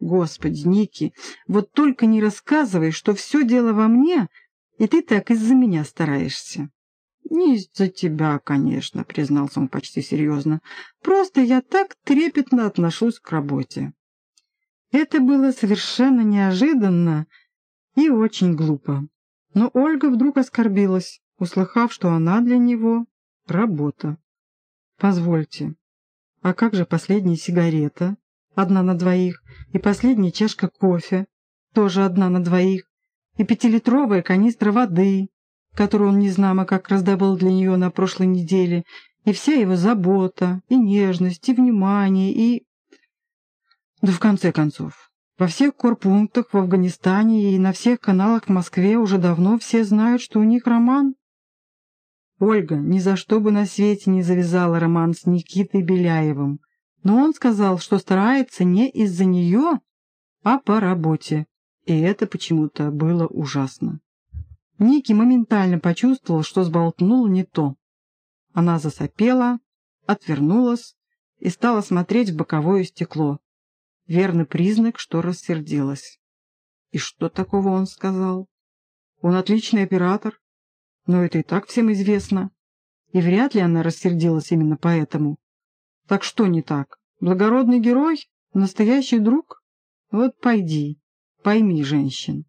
Господи, Ники, вот только не рассказывай, что все дело во мне, и ты так из-за меня стараешься. «Не из-за тебя, конечно», — признался он почти серьезно. «Просто я так трепетно отношусь к работе». Это было совершенно неожиданно и очень глупо. Но Ольга вдруг оскорбилась, услыхав, что она для него — работа. «Позвольте, а как же последняя сигарета? Одна на двоих. И последняя чашка кофе? Тоже одна на двоих. И пятилитровая канистра воды, которую он незнамо как раздобыл для нее на прошлой неделе. И вся его забота, и нежность, и внимание, и... Да в конце концов, во всех корпунктах в Афганистане и на всех каналах в Москве уже давно все знают, что у них роман. Ольга ни за что бы на свете не завязала роман с Никитой Беляевым, но он сказал, что старается не из-за нее, а по работе, и это почему-то было ужасно. Ники моментально почувствовал, что сболтнул не то. Она засопела, отвернулась и стала смотреть в боковое стекло. Верный признак, что рассердилась. И что такого он сказал? Он отличный оператор, но это и так всем известно. И вряд ли она рассердилась именно поэтому. Так что не так? Благородный герой? Настоящий друг? Вот пойди, пойми женщин.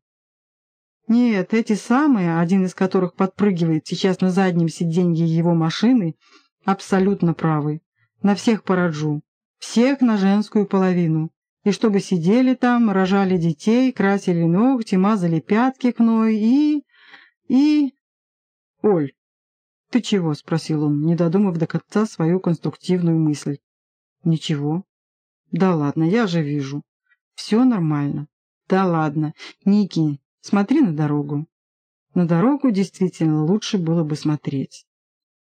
Нет, эти самые, один из которых подпрыгивает сейчас на заднем сиденье его машины, абсолютно правы. На всех пораджу. Всех на женскую половину. И чтобы сидели там, рожали детей, красили ногти, мазали пятки к ной и... и... «Оль, ты чего?» — спросил он, не додумав до конца свою конструктивную мысль. «Ничего». «Да ладно, я же вижу. Все нормально». «Да ладно. Ники, смотри на дорогу». На дорогу действительно лучше было бы смотреть.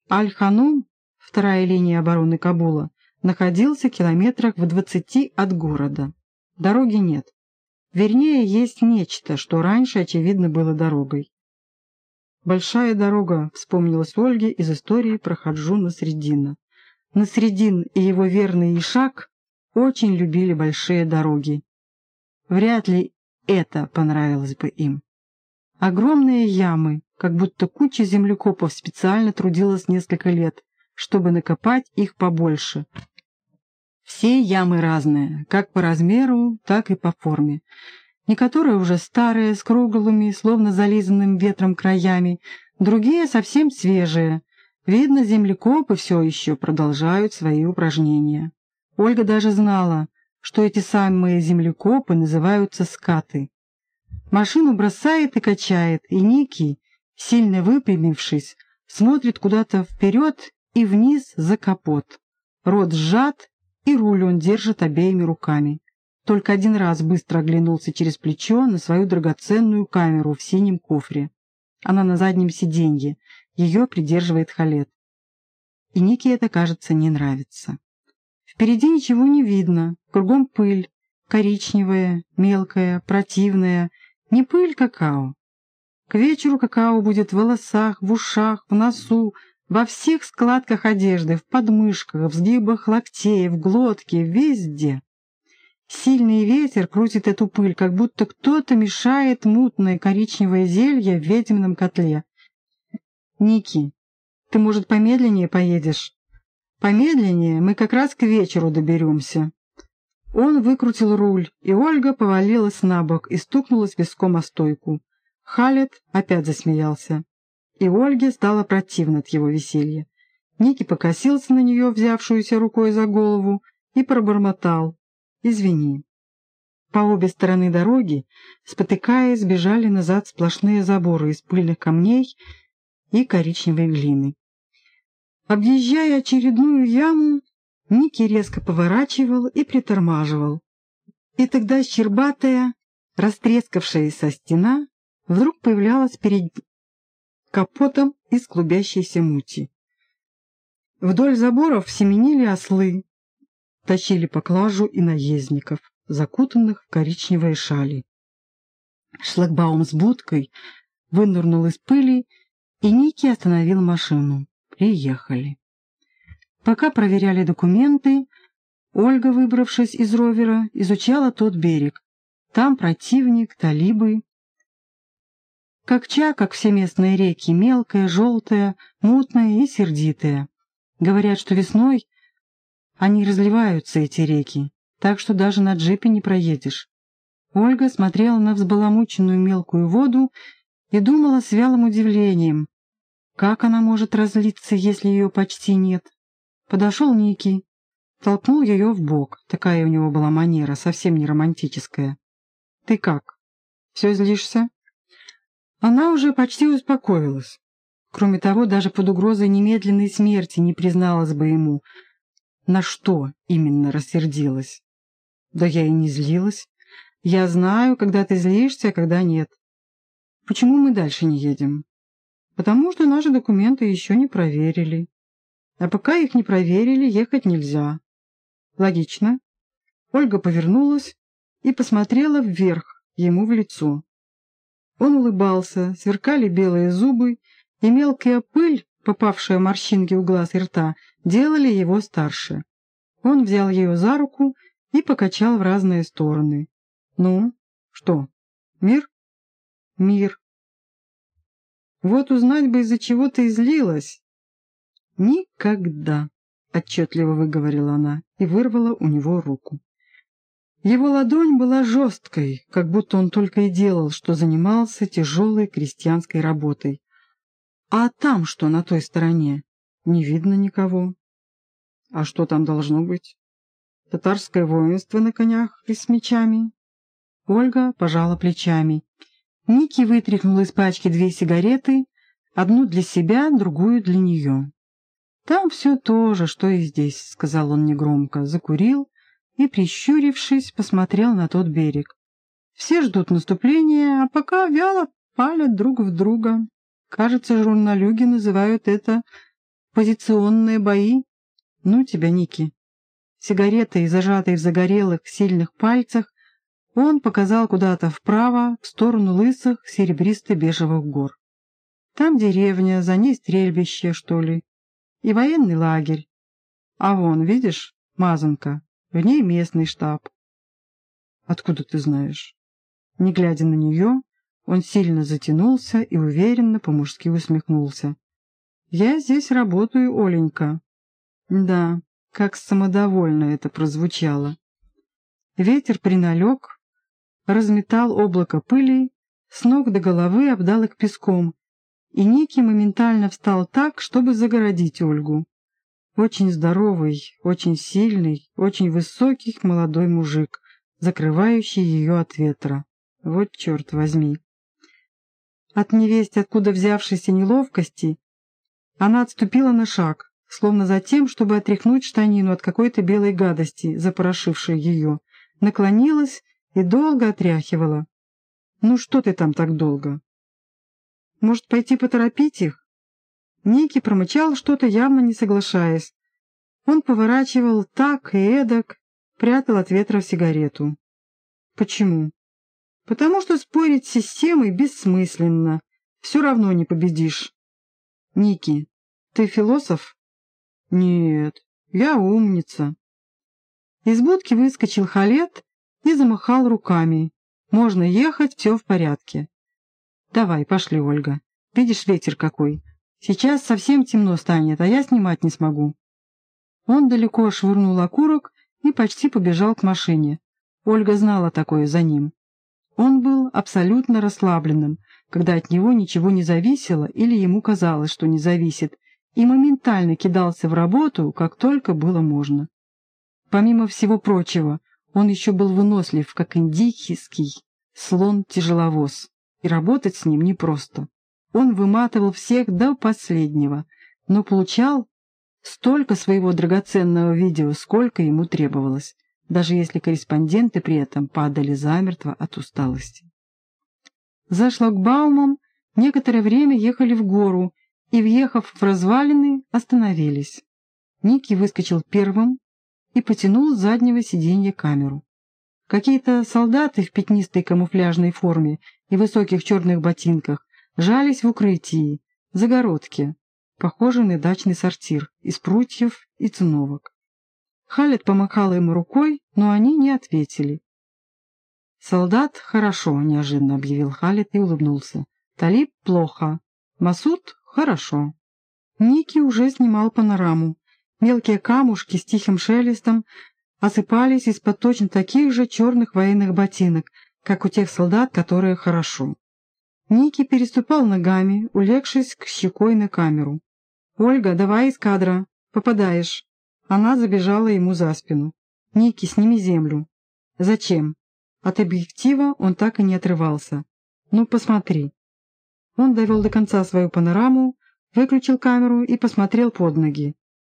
Аль-Ханум, вторая линия обороны Кабула, находился километрах в двадцати от города. Дороги нет. Вернее, есть нечто, что раньше, очевидно, было дорогой. «Большая дорога», — вспомнилась Ольге из истории про Хаджу Насреддина. Насреддин и его верный Ишак очень любили большие дороги. Вряд ли это понравилось бы им. Огромные ямы, как будто куча землекопов специально трудилась несколько лет, чтобы накопать их побольше. Все ямы разные, как по размеру, так и по форме. Некоторые уже старые, с круглыми, словно зализанным ветром краями, другие совсем свежие. Видно, землекопы все еще продолжают свои упражнения. Ольга даже знала, что эти самые землекопы называются скаты. Машину бросает и качает, и Ники, сильно выпрямившись, смотрит куда-то вперед и вниз за капот. Рот сжат, и руль он держит обеими руками. Только один раз быстро оглянулся через плечо на свою драгоценную камеру в синем кофре. Она на заднем сиденье, ее придерживает Халет. И Нике это, кажется, не нравится. Впереди ничего не видно, кругом пыль, коричневая, мелкая, противная, не пыль какао. К вечеру какао будет в волосах, в ушах, в носу, во всех складках одежды, в подмышках, в сгибах локтей, в глотке, везде. Сильный ветер крутит эту пыль, как будто кто-то мешает мутное коричневое зелье в ведьмином котле. «Ники, ты, может, помедленнее поедешь?» «Помедленнее мы как раз к вечеру доберемся». Он выкрутил руль, и Ольга повалилась на бок и стукнулась виском о стойку. Халет опять засмеялся. И Ольге стало противно от его веселья. Ники покосился на нее, взявшуюся рукой за голову, и пробормотал. Извини. По обе стороны дороги, спотыкаясь, бежали назад сплошные заборы из пыльных камней и коричневой глины. Объезжая очередную яму, Ники резко поворачивал и притормаживал. И тогда щербатая, растрескавшаяся стена вдруг появлялась перед капотом из клубящейся мути. Вдоль заборов семенили ослы, тащили поклажу и наездников, закутанных в коричневые шали. Шлагбаум с будкой вынырнул из пыли, и Ники остановил машину. Приехали. Пока проверяли документы, Ольга, выбравшись из ровера, изучала тот берег. Там противник, талибы. Кокча, как все местные реки, мелкая, желтая, мутная и сердитая. Говорят, что весной они разливаются, эти реки, так что даже на джипе не проедешь. Ольга смотрела на взбаламученную мелкую воду и думала с вялым удивлением, как она может разлиться, если ее почти нет. Подошел Ники, толкнул ее в бок. Такая у него была манера, совсем не романтическая. «Ты как? Все злишься?» Она уже почти успокоилась. Кроме того, даже под угрозой немедленной смерти не призналась бы ему, на что именно рассердилась. Да я и не злилась. Я знаю, когда ты злишься, а когда нет. Почему мы дальше не едем? Потому что наши документы еще не проверили. А пока их не проверили, ехать нельзя. Логично. Ольга повернулась и посмотрела вверх, ему в лицо. Он улыбался, сверкали белые зубы, и мелкая пыль, попавшая морщинки у глаз и рта, делали его старше. Он взял ее за руку и покачал в разные стороны. «Ну, что, мир?» «Мир». «Вот узнать бы, из-за чего ты излилась». «Никогда», — отчетливо выговорила она и вырвала у него руку. Его ладонь была жесткой, как будто он только и делал, что занимался тяжелой крестьянской работой. А там что на той стороне? Не видно никого. А что там должно быть? Татарское воинство на конях и с мечами? Ольга пожала плечами. Ники вытряхнул из пачки две сигареты, одну для себя, другую для нее. «Там все то же, что и здесь», — сказал он негромко, закурил и, прищурившись, посмотрел на тот берег. «Все ждут наступления, а пока вяло палят друг в друга. Кажется, журналюги называют это позиционные бои. Ну тебя, Ники». Сигаретой, зажатой в загорелых, сильных пальцах, он показал куда-то вправо, в сторону лысых, серебристо-бежевых гор. Там деревня, за ней стрельбище, что ли, и военный лагерь. А вон, видишь, мазанка, в ней местный штаб. Откуда ты знаешь? Не глядя на нее, он сильно затянулся и уверенно по-мужски усмехнулся. «Я здесь работаю, Оленька». Да, как самодовольно это прозвучало. Ветер приналег, разметал облако пыли, с ног до головы обдал их песком, и Ники моментально встал так, чтобы загородить Ольгу. Очень здоровый, очень сильный, очень высокий молодой мужик, закрывающий ее от ветра. Вот черт возьми. От невесть, откуда взявшейся неловкости, она отступила на шаг, словно за тем, чтобы отряхнуть штанину от какой-то белой гадости, запорошившей ее, наклонилась и долго отряхивала. «Ну что ты там так долго?» «Может, пойти поторопить их?» Ники промычал что-то, явно не соглашаясь. Он поворачивал так и эдак, прятал от ветра сигарету. «Почему?» «Потому что спорить с системой бессмысленно. Все равно не победишь». «Ники, ты философ?» «Нет, я умница». Из будки выскочил Халет и замахал руками. «Можно ехать, все в порядке». «Давай, пошли, Ольга. Видишь, ветер какой. Сейчас совсем темно станет, а я снимать не смогу». Он далеко швырнул окурок и почти побежал к машине. Ольга знала такое за ним. Он был абсолютно расслабленным, когда от него ничего не зависело или ему казалось, что не зависит, и моментально кидался в работу, как только было можно. Помимо всего прочего, он еще был вынослив, как индийский слон-тяжеловоз, и работать с ним непросто. Он выматывал всех до последнего, но получал столько своего драгоценного видео, сколько ему требовалось, даже если корреспонденты при этом падали замертво от усталости. За шлагбаумом некоторое время ехали в гору и, въехав в развалины, остановились. Ники выскочил первым, и потянул с заднего сиденья камеру. Какие-то солдаты в пятнистой камуфляжной форме и высоких черных ботинках жались в укрытии, загородке, похожей на дачный сортир из прутьев и циновок. Халет помахала ему рукой, но они не ответили. «Солдат хорошо», — неожиданно объявил Халет и улыбнулся. «Талиб плохо. Масуд хорошо». Ники уже снимал панораму. Мелкие камушки с тихим шелестом осыпались из-под точно таких же черных военных ботинок, как у тех солдат, которые хорошо. Ники переступал ногами, улегшись к щекой на камеру. «Ольга, давай из кадра. Попадаешь». Она забежала ему за спину. «Ники, сними землю». «Зачем?» От объектива он так и не отрывался. «Ну, посмотри». Он довел до конца свою панораму, выключил камеру и посмотрел под ноги.